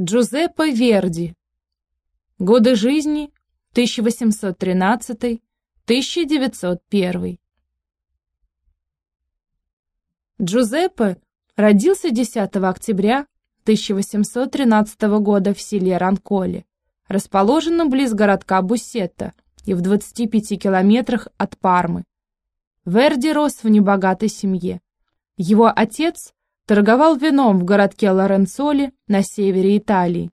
Джузеппе Верди. Годы жизни 1813-1901. Джузеппе родился 10 октября 1813 года в селе Ранколе, расположенном близ городка Буссетта и в 25 километрах от Пармы. Верди рос в небогатой семье. Его отец торговал вином в городке Лоренцоли на севере Италии.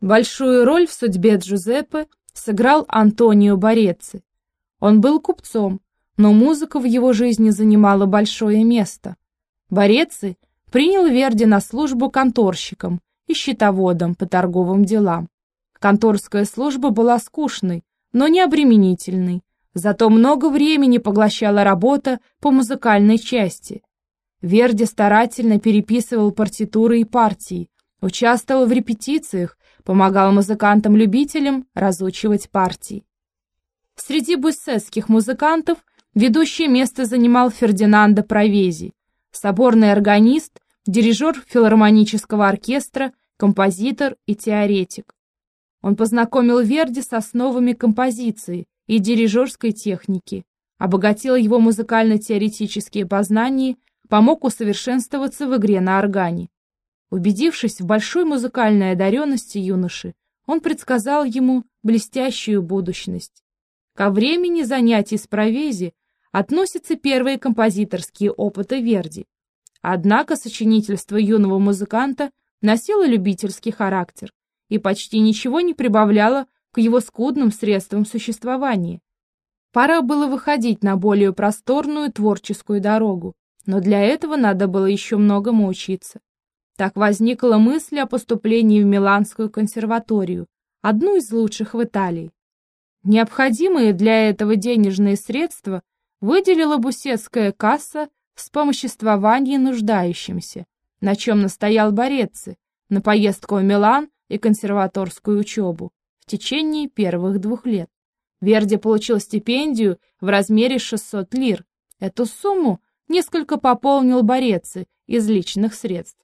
Большую роль в судьбе Джузеппе сыграл Антонио Борецци. Он был купцом, но музыка в его жизни занимала большое место. Борецци принял Верди на службу конторщиком и счетоводом по торговым делам. Конторская служба была скучной, но не обременительной, зато много времени поглощала работа по музыкальной части – Верди старательно переписывал партитуры и партии, участвовал в репетициях, помогал музыкантам-любителям разучивать партии. Среди буссетских музыкантов ведущее место занимал Фердинандо Провези, соборный органист, дирижер филармонического оркестра, композитор и теоретик. Он познакомил Верди с основами композиции и дирижерской техники, обогатил его музыкально-теоретические познания помог усовершенствоваться в игре на органе. Убедившись в большой музыкальной одаренности юноши, он предсказал ему блестящую будущность. Ко времени занятий с провези относятся первые композиторские опыты Верди. Однако сочинительство юного музыканта носило любительский характер и почти ничего не прибавляло к его скудным средствам существования. Пора было выходить на более просторную творческую дорогу. Но для этого надо было еще многому учиться. Так возникла мысль о поступлении в Миланскую консерваторию, одну из лучших в Италии. Необходимые для этого денежные средства выделила бусетская касса вспомоществование нуждающимся, на чем настоял Борецци, на поездку в Милан и консерваторскую учебу в течение первых двух лет. Верди получил стипендию в размере 600 лир. Эту сумму несколько пополнил Борецци из личных средств.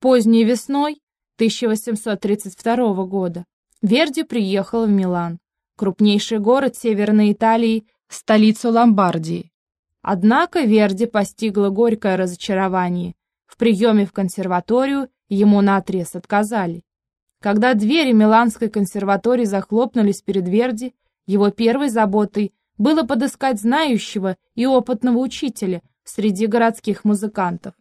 Поздней весной 1832 года Верди приехал в Милан, крупнейший город Северной Италии, столицу Ломбардии. Однако Верди постигло горькое разочарование. В приеме в консерваторию ему наотрез отказали. Когда двери Миланской консерватории захлопнулись перед Верди, его первой заботой было подыскать знающего и опытного учителя, среди городских музыкантов.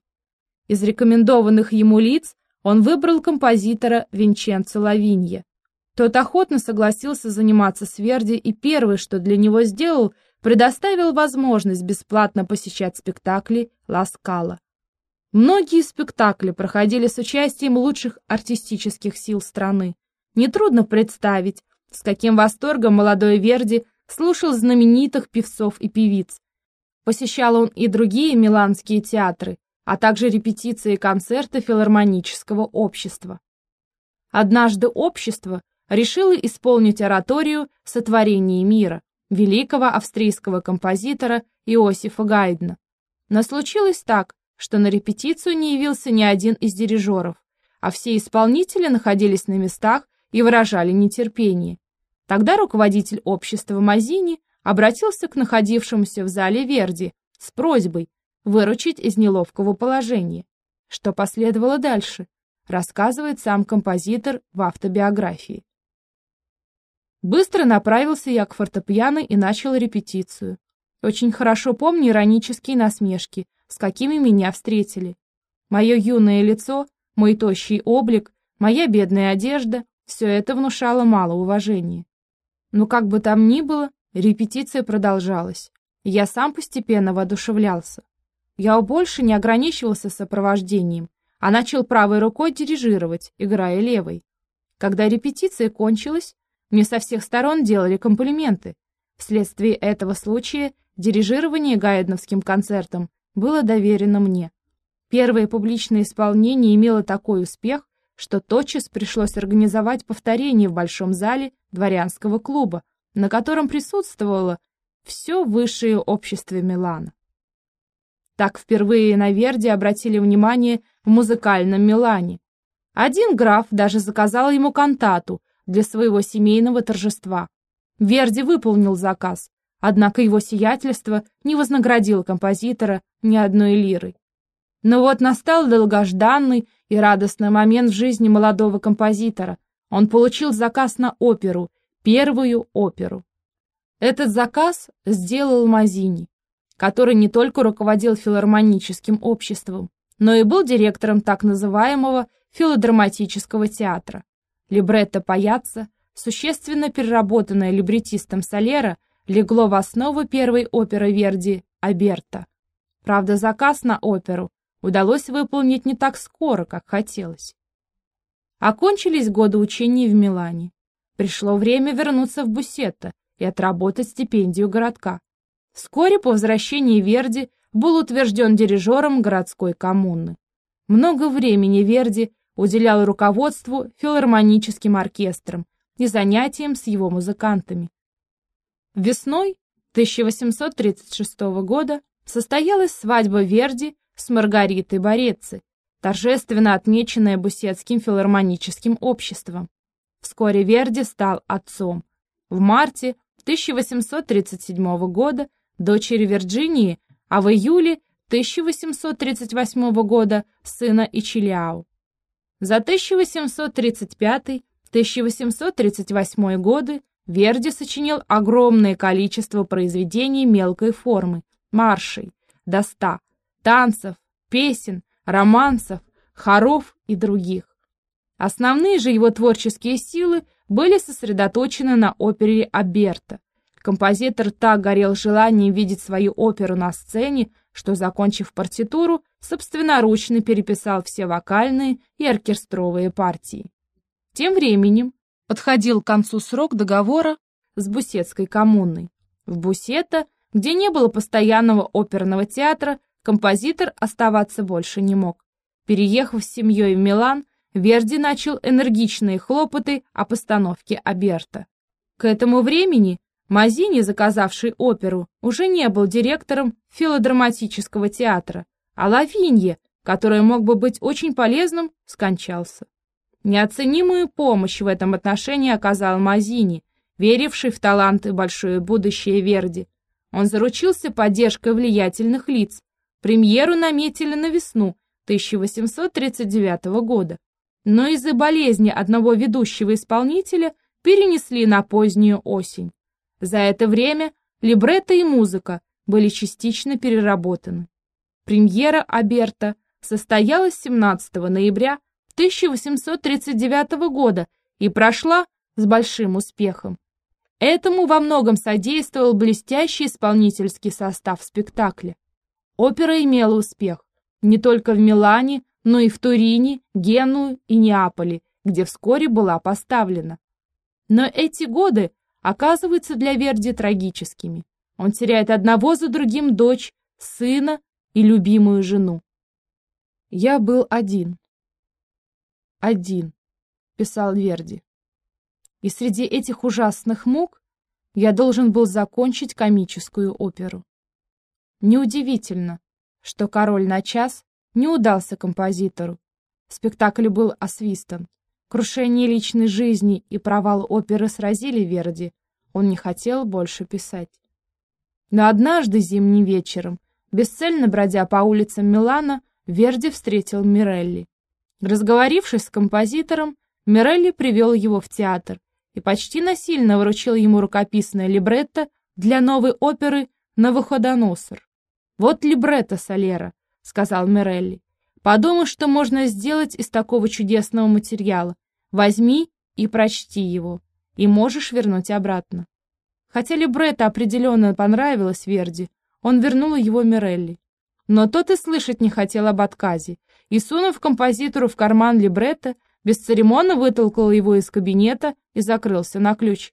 Из рекомендованных ему лиц он выбрал композитора Винченцо Лавинья. Тот охотно согласился заниматься с Верди и первое, что для него сделал, предоставил возможность бесплатно посещать спектакли Ла Скала. Многие спектакли проходили с участием лучших артистических сил страны. Нетрудно представить, с каким восторгом молодой Верди слушал знаменитых певцов и певиц, Посещал он и другие миланские театры, а также репетиции и концерты филармонического общества. Однажды общество решило исполнить ораторию «Сотворение мира» великого австрийского композитора Иосифа Гайдна. Но случилось так, что на репетицию не явился ни один из дирижеров, а все исполнители находились на местах и выражали нетерпение. Тогда руководитель общества Мазини обратился к находившемуся в зале Верди с просьбой выручить из неловкого положения. Что последовало дальше, рассказывает сам композитор в автобиографии. Быстро направился я к фортепиано и начал репетицию. Очень хорошо помню иронические насмешки, с какими меня встретили. Мое юное лицо, мой тощий облик, моя бедная одежда — все это внушало мало уважения. Но как бы там ни было, Репетиция продолжалась. Я сам постепенно воодушевлялся. Я больше не ограничивался сопровождением, а начал правой рукой дирижировать, играя левой. Когда репетиция кончилась, мне со всех сторон делали комплименты. Вследствие этого случая дирижирование Гайдновским концертом было доверено мне. Первое публичное исполнение имело такой успех, что тотчас пришлось организовать повторение в Большом зале дворянского клуба, на котором присутствовало все высшее общество Милана. Так впервые на Верди обратили внимание в музыкальном Милане. Один граф даже заказал ему кантату для своего семейного торжества. Верди выполнил заказ, однако его сиятельство не вознаградило композитора ни одной лирой. Но вот настал долгожданный и радостный момент в жизни молодого композитора. Он получил заказ на оперу, первую оперу. Этот заказ сделал Мазини, который не только руководил филармоническим обществом, но и был директором так называемого филодраматического театра. Либретто «Паяцца», существенно переработанное либретистом Солера, легло в основу первой оперы Верди «Аберта». Правда, заказ на оперу удалось выполнить не так скоро, как хотелось. Окончились годы учения в Милане. Пришло время вернуться в Буссетто и отработать стипендию городка. Вскоре по возвращении Верди был утвержден дирижером городской коммуны. Много времени Верди уделял руководству филармоническим оркестром и занятиям с его музыкантами. Весной 1836 года состоялась свадьба Верди с Маргаритой Борецци, торжественно отмеченная Бусетским филармоническим обществом. Вскоре Верди стал отцом. В марте 1837 года дочери Вирджинии, а в июле 1838 года сына Ичиляу. За 1835-1838 годы Верди сочинил огромное количество произведений мелкой формы, маршей, до ста, танцев, песен, романсов, хоров и других. Основные же его творческие силы были сосредоточены на опере Аберта. Композитор так горел желанием видеть свою оперу на сцене, что, закончив партитуру, собственноручно переписал все вокальные и оркестровые партии. Тем временем подходил к концу срок договора с Бусетской коммуной. В Бусета, где не было постоянного оперного театра, композитор оставаться больше не мог. Переехав с семьей в Милан, Верди начал энергичные хлопоты о постановке Аберта. К этому времени Мазини, заказавший оперу, уже не был директором филодраматического театра, а Лавинье, который мог бы быть очень полезным, скончался. Неоценимую помощь в этом отношении оказал Мазини, веривший в талант и большое будущее Верди. Он заручился поддержкой влиятельных лиц, Премьеру наметили на весну 1839 года, но из-за болезни одного ведущего исполнителя перенесли на позднюю осень. За это время либретто и музыка были частично переработаны. Премьера Аберта состоялась 17 ноября 1839 года и прошла с большим успехом. Этому во многом содействовал блестящий исполнительский состав спектакля. Опера имела успех не только в Милане, но и в Турине, Геную и Неаполе, где вскоре была поставлена. Но эти годы оказываются для Верди трагическими. Он теряет одного за другим дочь, сына и любимую жену. «Я был один. Один», — писал Верди. И среди этих ужасных мук я должен был закончить комическую оперу. Неудивительно, что «Король на час» не удался композитору. Спектакль был освистан. Крушение личной жизни и провал оперы сразили Верди. Он не хотел больше писать. Но однажды зимним вечером, бесцельно бродя по улицам Милана, Верди встретил Мирелли. Разговорившись с композитором, Мирелли привел его в театр и почти насильно вручил ему рукописное либретто для новой оперы «Навуходоносор». «Вот либретто, Солера», — сказал Мирелли. «Подумай, что можно сделать из такого чудесного материала. Возьми и прочти его, и можешь вернуть обратно». Хотя либретто определенно понравилось Верди, он вернул его Мирелли. Но тот и слышать не хотел об отказе, и, сунув композитору в карман либретто, бесцеремонно вытолкал его из кабинета и закрылся на ключ.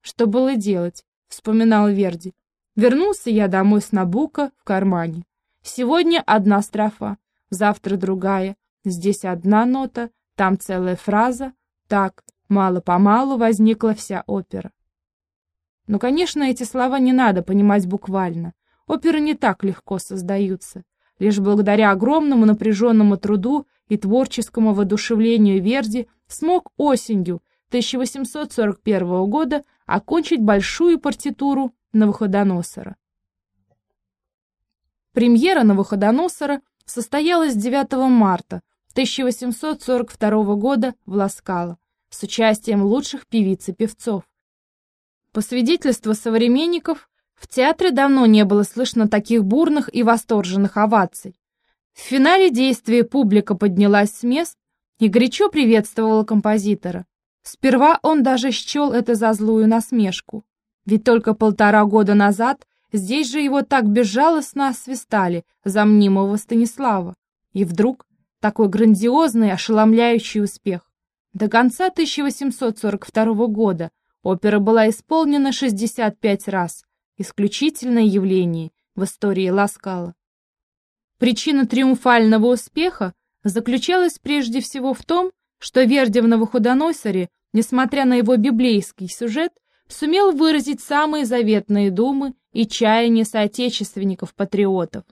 «Что было делать?» — вспоминал Верди. Вернулся я домой с Набука в кармане. Сегодня одна строфа, завтра другая. Здесь одна нота, там целая фраза. Так, мало-помалу возникла вся опера. Но, конечно, эти слова не надо понимать буквально. Оперы не так легко создаются. Лишь благодаря огромному напряженному труду и творческому воодушевлению Верди смог осенью 1841 года окончить большую партитуру Навуходоносора. Премьера Навуходоносора состоялась 9 марта 1842 года в Ласкало с участием лучших певиц и певцов. По свидетельству современников, в театре давно не было слышно таких бурных и восторженных оваций. В финале действия публика поднялась с мест и горячо приветствовала композитора. Сперва он даже счел это за злую насмешку. Ведь только полтора года назад здесь же его так безжалостно освистали за мнимого Станислава. И вдруг такой грандиозный, ошеломляющий успех. До конца 1842 года опера была исполнена 65 раз, исключительное явление в истории Ласкала. Причина триумфального успеха заключалась прежде всего в том, что Верди в Новоходоносоре, несмотря на его библейский сюжет, сумел выразить самые заветные думы и чаяния соотечественников-патриотов.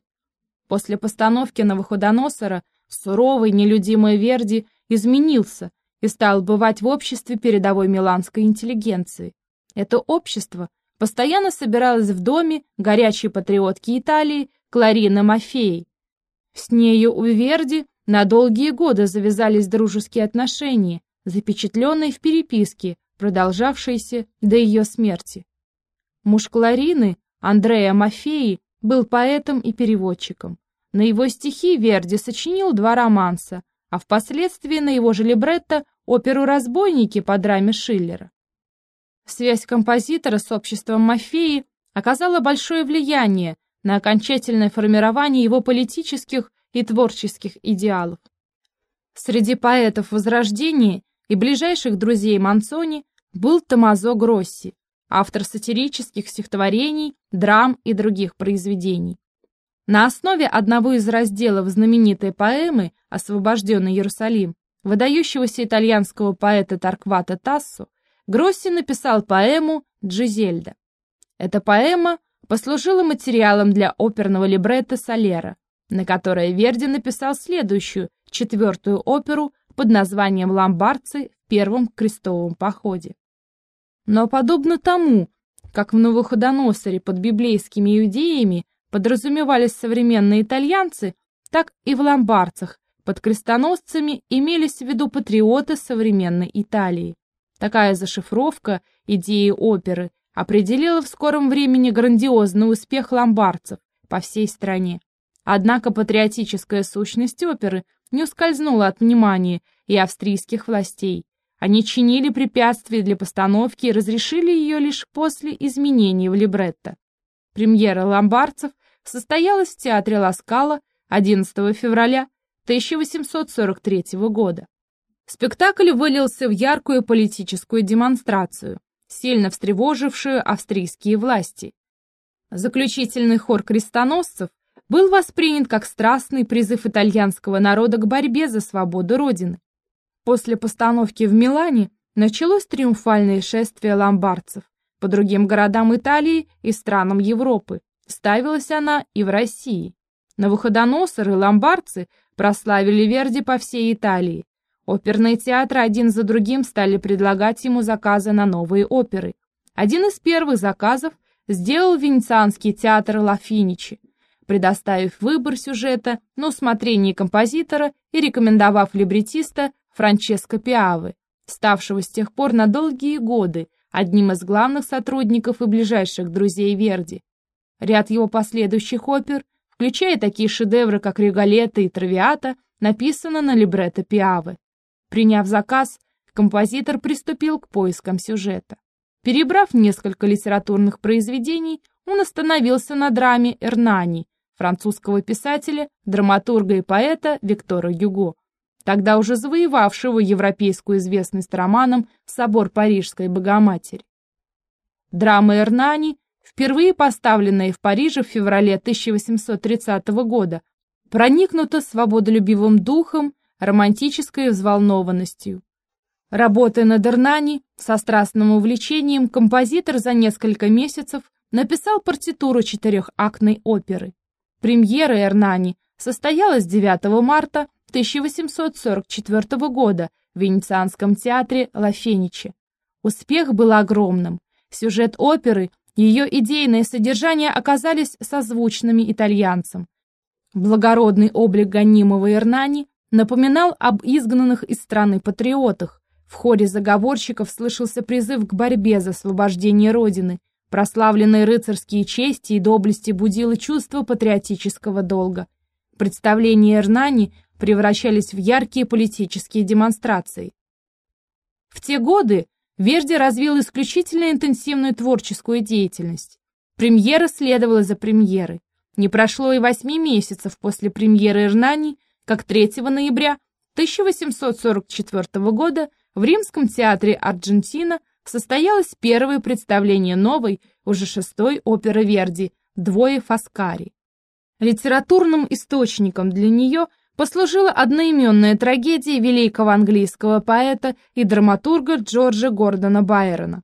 После постановки Новоходоносора суровый, нелюдимый Верди изменился и стал бывать в обществе передовой миланской интеллигенции. Это общество постоянно собиралось в доме горячей патриотки Италии Кларины Мафеи. С нею у Верди на долгие годы завязались дружеские отношения, запечатленные в переписке, продолжавшейся до ее смерти. Муж Кларины, Андреа Мафеи, был поэтом и переводчиком. На его стихи Верди сочинил два романса, а впоследствии на его же либретто оперу «Разбойники» по драме Шиллера. Связь композитора с обществом Мафеи оказала большое влияние на окончательное формирование его политических и творческих идеалов. Среди поэтов Возрождения и ближайших друзей Мансони был Томазо Гросси, автор сатирических стихотворений, драм и других произведений. На основе одного из разделов знаменитой поэмы «Освобожденный Иерусалим» выдающегося итальянского поэта Тарквата Тассо, Гросси написал поэму «Джизельда». Эта поэма послужила материалом для оперного либретто Солера, на которое Верди написал следующую, четвертую оперу под названием «Ломбардцы» в первом крестовом походе. Но подобно тому, как в Новоходоносоре под библейскими иудеями подразумевались современные итальянцы, так и в ломбардцах под крестоносцами имелись в виду патриоты современной Италии. Такая зашифровка идеи оперы определила в скором времени грандиозный успех ломбардцев по всей стране. Однако патриотическая сущность оперы не ускользнула от внимания и австрийских властей. Они чинили препятствия для постановки и разрешили ее лишь после изменений в либретто. Премьера ломбардцев состоялась в театре Ласкала 11 февраля 1843 года. Спектакль вылился в яркую политическую демонстрацию, сильно встревожившую австрийские власти. Заключительный хор крестоносцев был воспринят как страстный призыв итальянского народа к борьбе за свободу Родины. После постановки в Милане началось триумфальное шествие ломбардцев по другим городам Италии и странам Европы. Ставилась она и в России. Навуходоносоры и ломбардцы прославили Верди по всей Италии. Оперные театры один за другим стали предлагать ему заказы на новые оперы. Один из первых заказов сделал венецианский театр Ла Финичи, предоставив выбор сюжета на усмотрение композитора и рекомендовав либретиста Франческо Пиавы, ставшего с тех пор на долгие годы одним из главных сотрудников и ближайших друзей Верди. Ряд его последующих опер, включая такие шедевры, как «Регалета» и «Травиата», написано на либретто Пиавы. Приняв заказ, композитор приступил к поискам сюжета. Перебрав несколько литературных произведений, он остановился на драме «Эрнани», французского писателя, драматурга и поэта Виктора Гюго, тогда уже завоевавшего европейскую известность романом «Собор Парижской Богоматери». Драма Эрнани, впервые поставленная в Париже в феврале 1830 года, проникнута свободолюбивым духом, романтической взволнованностью. Работая над Эрнани, со страстным увлечением композитор за несколько месяцев написал партитуру четырехактной оперы. Премьера Эрнани состоялась 9 марта 1844 года в Венецианском театре Ла Фениче. Успех был огромным. Сюжет оперы, ее идейное содержание оказались созвучными итальянцам. Благородный облик гонимого Ирнани напоминал об изгнанных из страны патриотах. В хоре заговорщиков слышался призыв к борьбе за освобождение Родины. Прославленные рыцарские чести и доблести будило чувство патриотического долга. Представления Эрнани превращались в яркие политические демонстрации. В те годы Верди развил исключительно интенсивную творческую деятельность. Премьера следовала за премьерой. Не прошло и восьми месяцев после премьеры Эрнани, как 3 ноября 1844 года в Римском театре Аргентина состоялось первое представление новой, уже шестой оперы Верди «Двое Фаскари». Литературным источником для нее послужила одноименная трагедия великого английского поэта и драматурга Джорджа Гордона Байрона.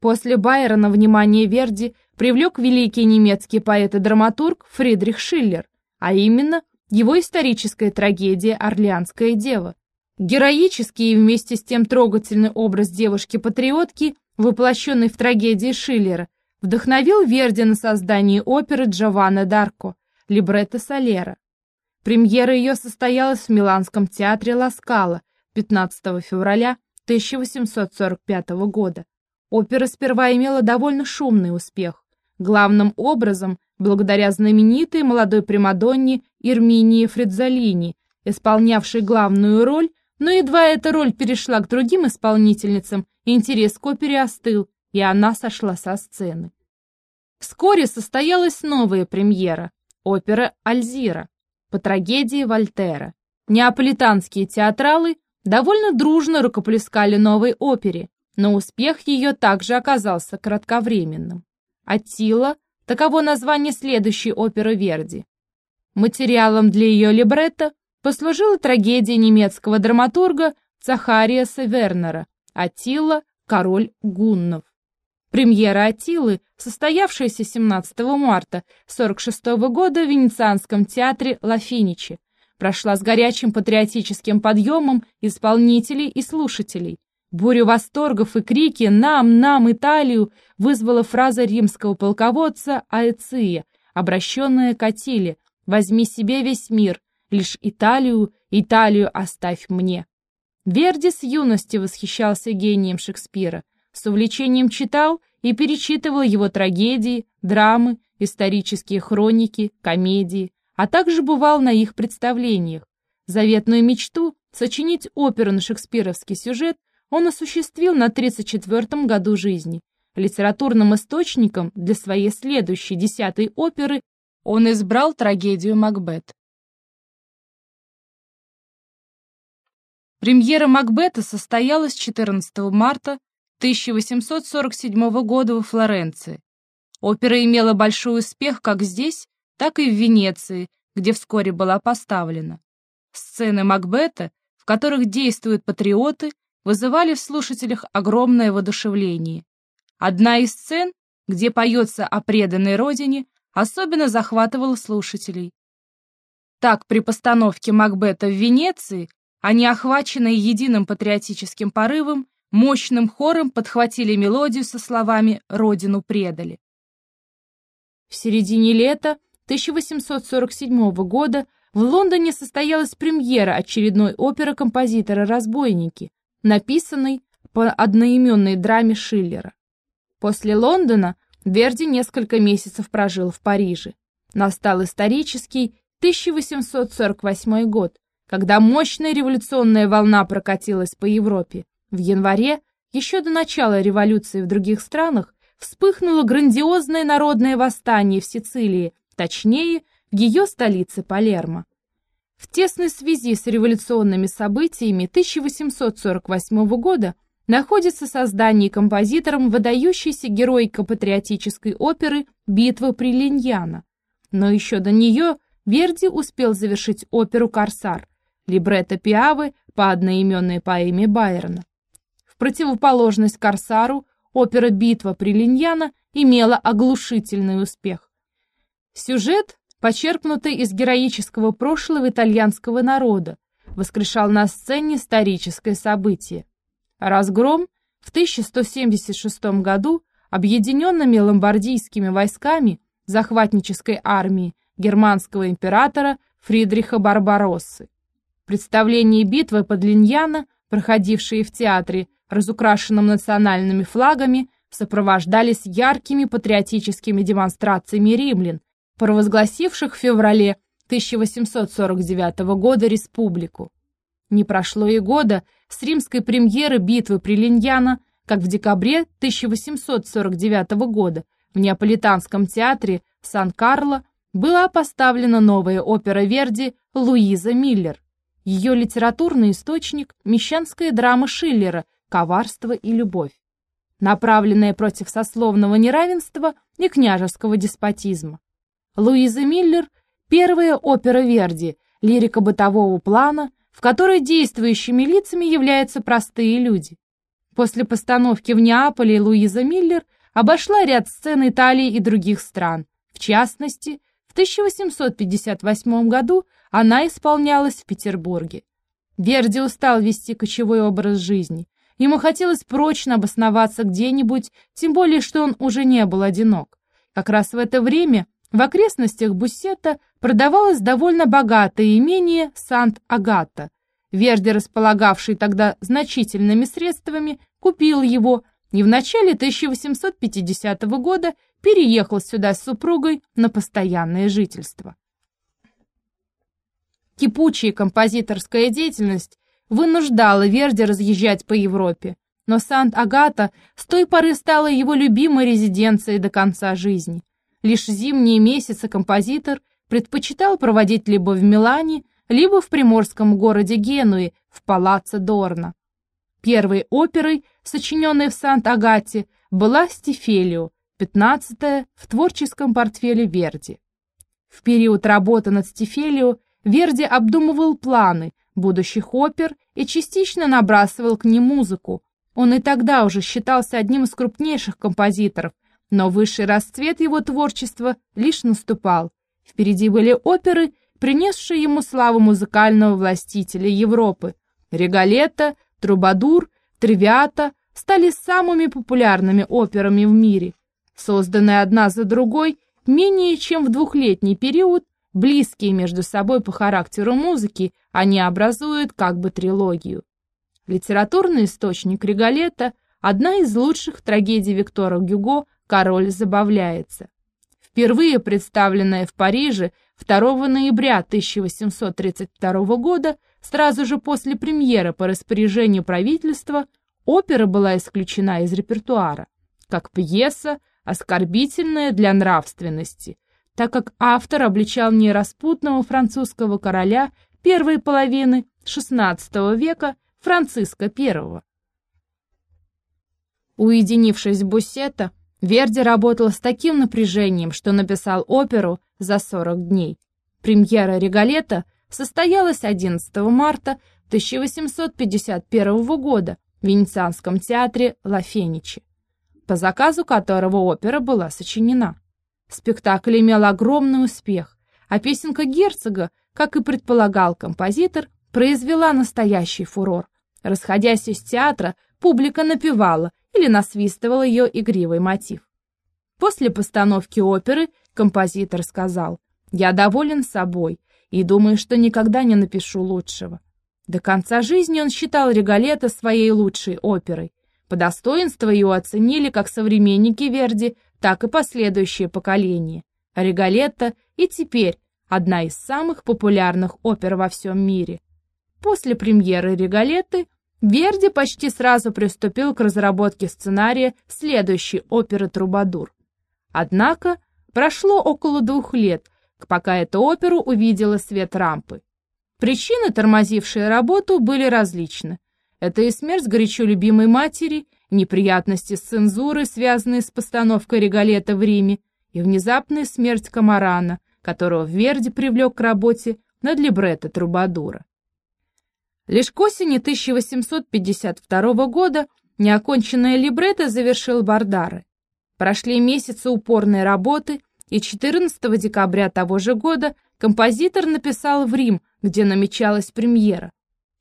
После Байрона внимание Верди привлек великий немецкий поэт и драматург Фридрих Шиллер, а именно его историческая трагедия «Орлеанская дева». Героический и вместе с тем трогательный образ девушки-патриотки, воплощенный в трагедии Шиллера, вдохновил Верди на создание оперы Джованна Дарко «Либретто Солера». Премьера ее состоялась в Миланском театре Ла Скала 15 февраля 1845 года. Опера сперва имела довольно шумный успех. Главным образом благодаря знаменитой молодой примадонне Ирминии Фридзалини, исполнявшей главную роль, но едва эта роль перешла к другим исполнительницам, интерес к опере остыл, и она сошла со сцены. Вскоре состоялась новая премьера – опера «Альзира» по трагедии Вольтера. Неаполитанские театралы довольно дружно рукоплескали новой опере, но успех ее также оказался кратковременным. Аттила Таково название следующей оперы Верди. Материалом для ее либретто послужила трагедия немецкого драматурга Цахариаса Вернера «Атилла. Король гуннов». Премьера Атилы, состоявшаяся 17 марта 1946 года в Венецианском театре Ла Финичи, прошла с горячим патриотическим подъемом исполнителей и слушателей. Бурю восторгов и крики «Нам! Нам! Италию!» вызвала фраза римского полководца Аэция, обращенная к Атиле «Возьми себе весь мир, лишь Италию, Италию оставь мне». Верди с юности восхищался гением Шекспира, с увлечением читал и перечитывал его трагедии, драмы, исторические хроники, комедии, а также бывал на их представлениях. Заветную мечту сочинить оперу на шекспировский сюжет он осуществил на 34-м году жизни. Литературным источником для своей следующей десятой оперы он избрал трагедию «Макбет». Премьера «Макбета» состоялась 14 марта 1847 года во Флоренции. Опера имела большой успех как здесь, так и в Венеции, где вскоре была поставлена. Сцены Макбета, в которых действуют патриоты, вызывали в слушателях огромное воодушевление. Одна из сцен, где поется о преданной родине, особенно захватывала слушателей. Так, при постановке Макбета в Венеции, они, охваченные единым патриотическим порывом, мощным хором подхватили мелодию со словами «Родину предали». В середине лета 1847 года в Лондоне состоялась премьера очередной оперы композитора «Разбойники», написанный по одноименной драме Шиллера. После Лондона Верди несколько месяцев прожил в Париже. Настал исторический 1848 год, когда мощная революционная волна прокатилась по Европе. В январе, еще до начала революции в других странах, вспыхнуло грандиозное народное восстание в Сицилии, точнее, в ее столице Палермо. В тесной связи с революционными событиями 1848 года находится создание композитором выдающейся героико-патриотической оперы «Битва при Линьяно». Но еще до нее Верди успел завершить оперу «Корсар», либретто Пиавы по одноименной поэме Байрона. В противоположность «Корсару» опера «Битва при Линьяно» имела оглушительный успех. Сюжет почерпнутый из героического прошлого итальянского народа, воскрешал на сцене историческое событие. Разгром в 1176 году объединенными ломбардийскими войсками захватнической армии германского императора Фридриха Барбароссы. Представление битвы под Линьяно, проходившие в театре, разукрашенном национальными флагами, сопровождались яркими патриотическими демонстрациями римлян, провозгласивших в феврале 1849 года республику. Не прошло и года с римской премьеры битвы при Линьяно, как в декабре 1849 года в Неаполитанском театре Сан-Карло была поставлена новая опера Верди «Луиза Миллер». Ее литературный источник – мещанская драма Шиллера «Коварство и любовь», направленная против сословного неравенства и княжеского деспотизма. Луиза Миллер – первая опера Верди, лирика бытового плана, в которой действующими лицами являются простые люди. После постановки в Неаполе Луиза Миллер обошла ряд сцен Италии и других стран. В частности, в 1858 году она исполнялась в Петербурге. Верди устал вести кочевой образ жизни. Ему хотелось прочно обосноваться где-нибудь, тем более, что он уже не был одинок. Как раз в это время в окрестностях Буссета продавалось довольно богатое имение Сант-Агата. Верди, располагавший тогда значительными средствами, купил его и в начале 1850 года переехал сюда с супругой на постоянное жительство. Кипучая композиторская деятельность вынуждала Верди разъезжать по Европе, но Сант-Агата с той поры стала его любимой резиденцией до конца жизни. Лишь зимние месяцы композитор предпочитал проводить либо в Милане, либо в приморском городе Генуи, в палаццо Дорна. Первой оперой, сочиненной в Сант-Агате, была «Стифелио», пятнадцатая в творческом портфеле Верди. В период работы над «Стифелио» Верди обдумывал планы будущих опер и частично набрасывал к ним музыку. Он и тогда уже считался одним из крупнейших композиторов, но высший расцвет его творчества лишь наступал. Впереди были оперы, принесшие ему славу музыкального властителя Европы. Регалетто, Трубадур, Тривиата стали самыми популярными операми в мире. Созданные одна за другой, менее чем в двухлетний период, близкие между собой по характеру музыки, они образуют как бы трилогию. Литературный источник Регалетто – одна из лучших трагедий Виктора Гюго король забавляется. Впервые представленная в Париже 2 ноября 1832 года, сразу же после премьеры по распоряжению правительства, опера была исключена из репертуара, как пьеса, оскорбительная для нравственности, так как автор обличал нераспутного французского короля первой половины XVI века Франциска I. Уединившись в Буссета, Верди работал с таким напряжением, что написал оперу за 40 дней. Премьера «Регалета» состоялась 11 марта 1851 года в Венецианском театре Ла Феничи, по заказу которого опера была сочинена. Спектакль имел огромный успех, а песенка герцога, как и предполагал композитор, произвела настоящий фурор. Расходясь из театра, публика напевала или насвистывал ее игривый мотив. После постановки оперы композитор сказал «Я доволен собой и думаю, что никогда не напишу лучшего». До конца жизни он считал Регалета своей лучшей оперой. По достоинству ее оценили как современники Верди, так и последующие поколения. Регалетта и теперь одна из самых популярных опер во всем мире. После премьеры Регалетты Верди почти сразу приступил к разработке сценария следующей оперы «Трубадур». Однако прошло около двух лет, пока эту оперу увидела свет рампы. Причины, тормозившие работу, были различны. Это и смерть горячо любимой матери, неприятности с цензурой, связанные с постановкой Регалета в Риме, и внезапная смерть Камарана, которого Верди привлек к работе над либретто Трубадура. Лишь к осени 1852 года неоконченное либретто завершил Бардары. Прошли месяцы упорной работы, и 14 декабря того же года композитор написал в Рим, где намечалась премьера.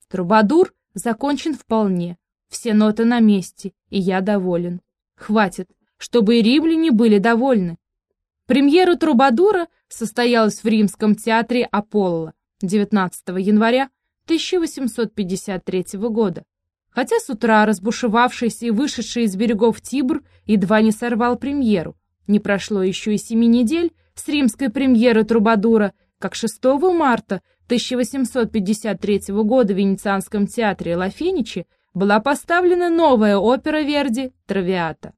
Трубадур закончен вполне, все ноты на месте, и я доволен. Хватит, чтобы и римляне были довольны. Премьера Трубадура состоялась в Римском театре Аполло 19 января 1853 года. Хотя с утра разбушевавшийся и вышедший из берегов Тибр едва не сорвал премьеру. Не прошло еще и семи недель с римской премьеры Трубадура, как 6 марта 1853 года в Венецианском театре Ла Феничи была поставлена новая опера Верди «Травиата».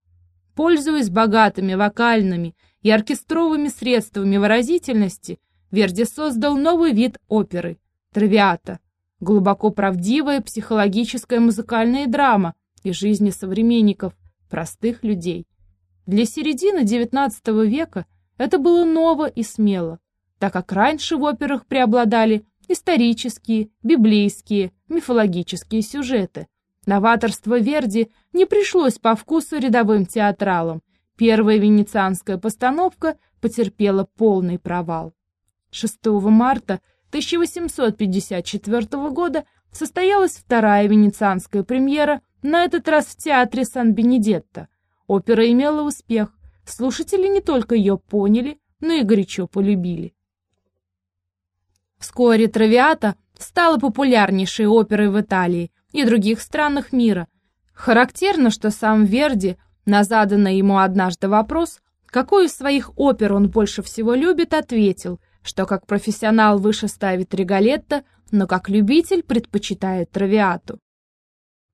Пользуясь богатыми вокальными и оркестровыми средствами выразительности, Верди создал новый вид оперы – «Травиата», глубоко правдивая психологическая музыкальная драма и жизни современников, простых людей. Для середины XIX века это было ново и смело, так как раньше в операх преобладали исторические, библейские, мифологические сюжеты. Новаторство Верди не пришлось по вкусу рядовым театралам. Первая венецианская постановка потерпела полный провал. 6 марта 1854 года состоялась вторая венецианская премьера, на этот раз в театре Сан-Бенедетто. Опера имела успех, слушатели не только ее поняли, но и горячо полюбили. Вскоре «Травиата» стала популярнейшей оперой в Италии и других странах мира. Характерно, что сам Верди на заданный ему однажды вопрос, какую из своих опер он больше всего любит, ответил, что как профессионал выше ставит Регалетто, но как любитель предпочитает Травиату.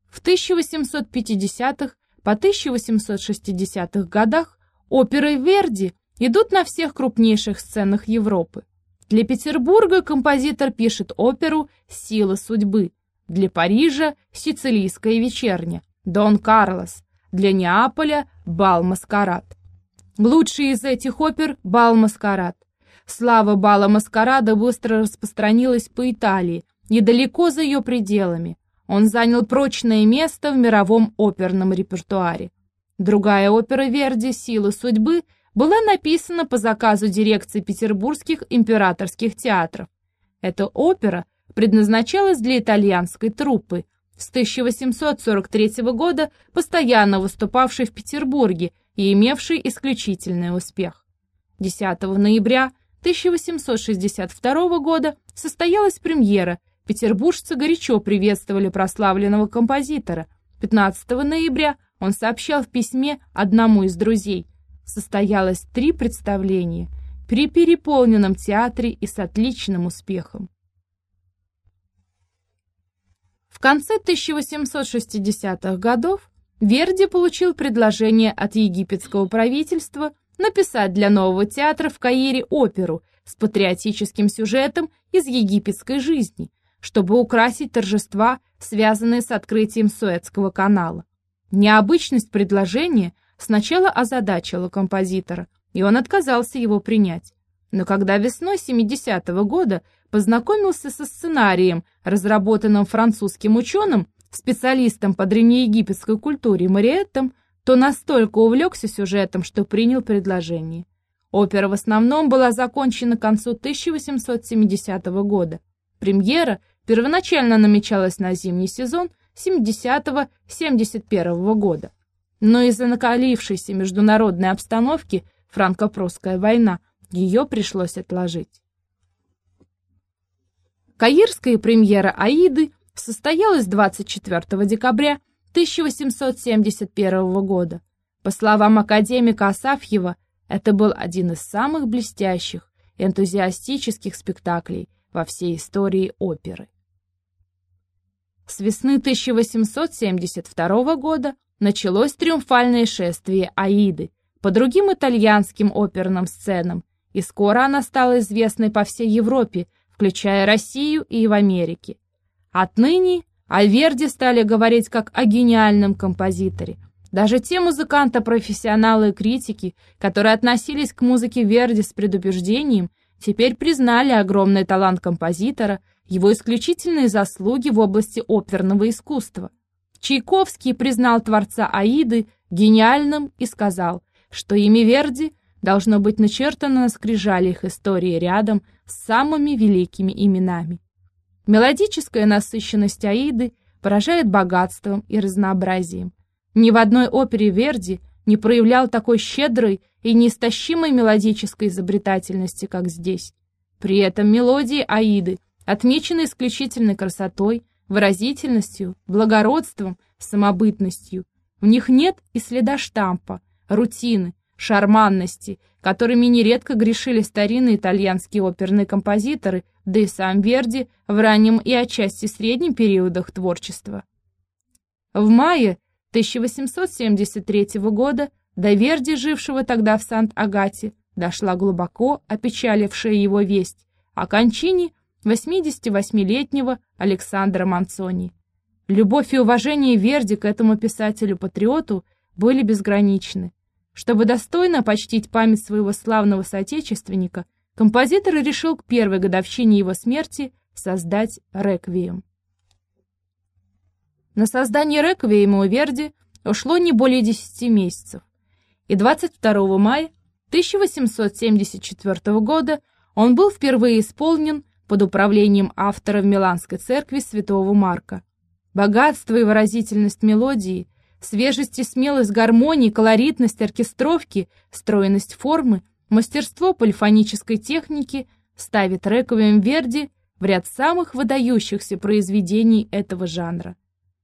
В 1850-х по 1860-х годах оперы Верди идут на всех крупнейших сценах Европы. Для Петербурга композитор пишет оперу «Сила судьбы», для Парижа «Сицилийская вечерня», «Дон Карлос», для Неаполя «Бал-маскарад». Лучший из этих опер – «Бал-маскарад». Слава бала маскарада быстро распространилась по Италии, недалеко за ее пределами. Он занял прочное место в мировом оперном репертуаре. Другая опера Верди «Силы судьбы» была написана по заказу дирекции петербургских императорских театров. Эта опера предназначалась для итальянской труппы, с 1843 года постоянно выступавшей в Петербурге и имевшей исключительный успех. 10 ноября 1862 года состоялась премьера. Петербуржцы горячо приветствовали прославленного композитора. 15 ноября он сообщал в письме одному из друзей. Состоялось три представления при переполненном театре и с отличным успехом. В конце 1860-х годов Верди получил предложение от египетского правительства написать для нового театра в Каире оперу с патриотическим сюжетом из египетской жизни, чтобы украсить торжества, связанные с открытием Суэцкого канала. Необычность предложения сначала озадачила композитора, и он отказался его принять. Но когда весной 70-го года познакомился со сценарием, разработанным французским ученым, специалистом по древнеегипетской культуре Мариеттом, то настолько увлекся сюжетом, что принял предложение. Опера в основном была закончена к концу 1870 года. Премьера первоначально намечалась на зимний сезон 70-71 года. Но из-за накалившейся международной обстановки франко-прусская война ее пришлось отложить. Каирская премьера «Аиды» состоялась 24 декабря 1871 года. По словам академика Асафьева, это был один из самых блестящих, энтузиастических спектаклей во всей истории оперы. С весны 1872 года началось триумфальное шествие Аиды по другим итальянским оперным сценам, и скоро она стала известной по всей Европе, включая Россию и в Америке. Отныне о Верди стали говорить как о гениальном композиторе. Даже те музыканты-профессионалы и критики, которые относились к музыке Верди с предубеждением, теперь признали огромный талант композитора, его исключительные заслуги в области оперного искусства. Чайковский признал творца Аиды гениальным и сказал, что имя Верди должно быть начертано на скрижалях истории рядом с самыми великими именами. Мелодическая насыщенность Аиды поражает богатством и разнообразием. Ни в одной опере Верди не проявлял такой щедрой и неистощимой мелодической изобретательности, как здесь. При этом мелодии Аиды отмечены исключительной красотой, выразительностью, благородством, самобытностью. В них нет и следа штампа, рутины, шарманности, которыми нередко грешили старинные итальянские оперные композиторы, да и сам Верди в раннем и отчасти среднем периодах творчества. В мае 1873 года до Верди, жившего тогда в Сант-Агате, дошла глубоко опечалившая его весть о кончине 88-летнего Александра Манцони. Любовь и уважение Верди к этому писателю-патриоту были безграничны. Чтобы достойно почтить память своего славного соотечественника, композитор решил к первой годовщине его смерти создать реквием. На создание реквиема у Верди ушло не более 10 месяцев, и 22 мая 1874 года он был впервые исполнен под управлением автора в Миланской церкви святого Марка. Богатство и выразительность мелодии Свежесть и смелость гармонии, колоритность оркестровки, стройность формы, мастерство полифонической техники ставит Рековием Верди в ряд самых выдающихся произведений этого жанра.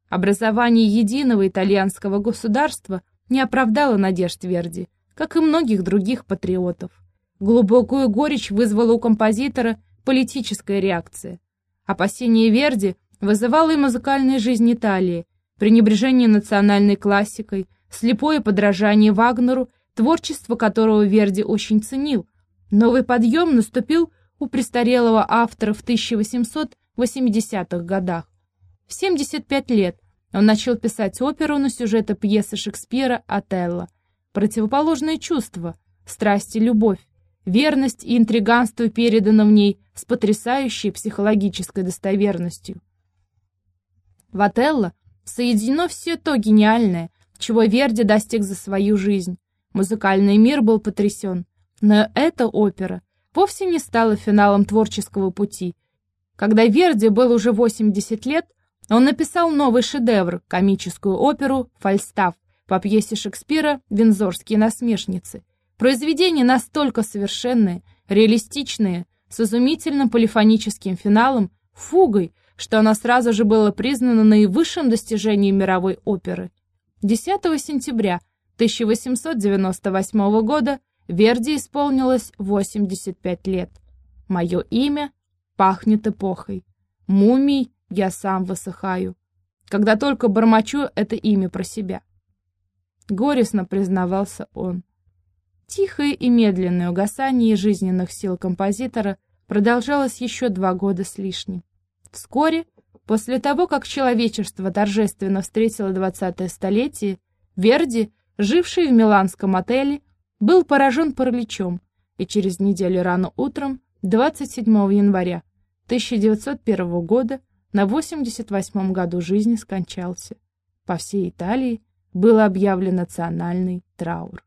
Образование единого итальянского государства не оправдало надежд Верди, как и многих других патриотов. Глубокую горечь вызвала у композитора политическая реакция. Опасение Верди вызывало и музыкальная жизнь Италии, пренебрежение национальной классикой, слепое подражание Вагнеру, творчество которого Верди очень ценил. Новый подъем наступил у престарелого автора в 1880-х годах. В 75 лет он начал писать оперу на сюжеты пьесы Шекспира «Отелло». Противоположные чувства, страсть и любовь, верность и интриганство передано в ней с потрясающей психологической достоверностью. В «Отелло» Соединено все то гениальное, чего Верди достиг за свою жизнь. Музыкальный мир был потрясен. Но эта опера вовсе не стала финалом творческого пути. Когда Верди был уже 80 лет, он написал новый шедевр, комическую оперу «Фальстаф» по пьесе Шекспира «Вензорские насмешницы». Произведение настолько совершенное, реалистичное, с изумительным полифоническим финалом, фугой, что она сразу же была признана наивысшим достижением мировой оперы. 10 сентября 1898 года Верди исполнилось 85 лет. Мое имя пахнет эпохой. Мумий я сам высыхаю. Когда только бормочу это имя про себя. Горестно признавался он. Тихое и медленное угасание жизненных сил композитора продолжалось еще два года с лишним. Вскоре, после того, как человечество торжественно встретило 20-е столетие, Верди, живший в миланском отеле, был поражен параличом и через неделю рано утром, 27 января 1901 года, на 88 году жизни скончался. По всей Италии был объявлен национальный траур.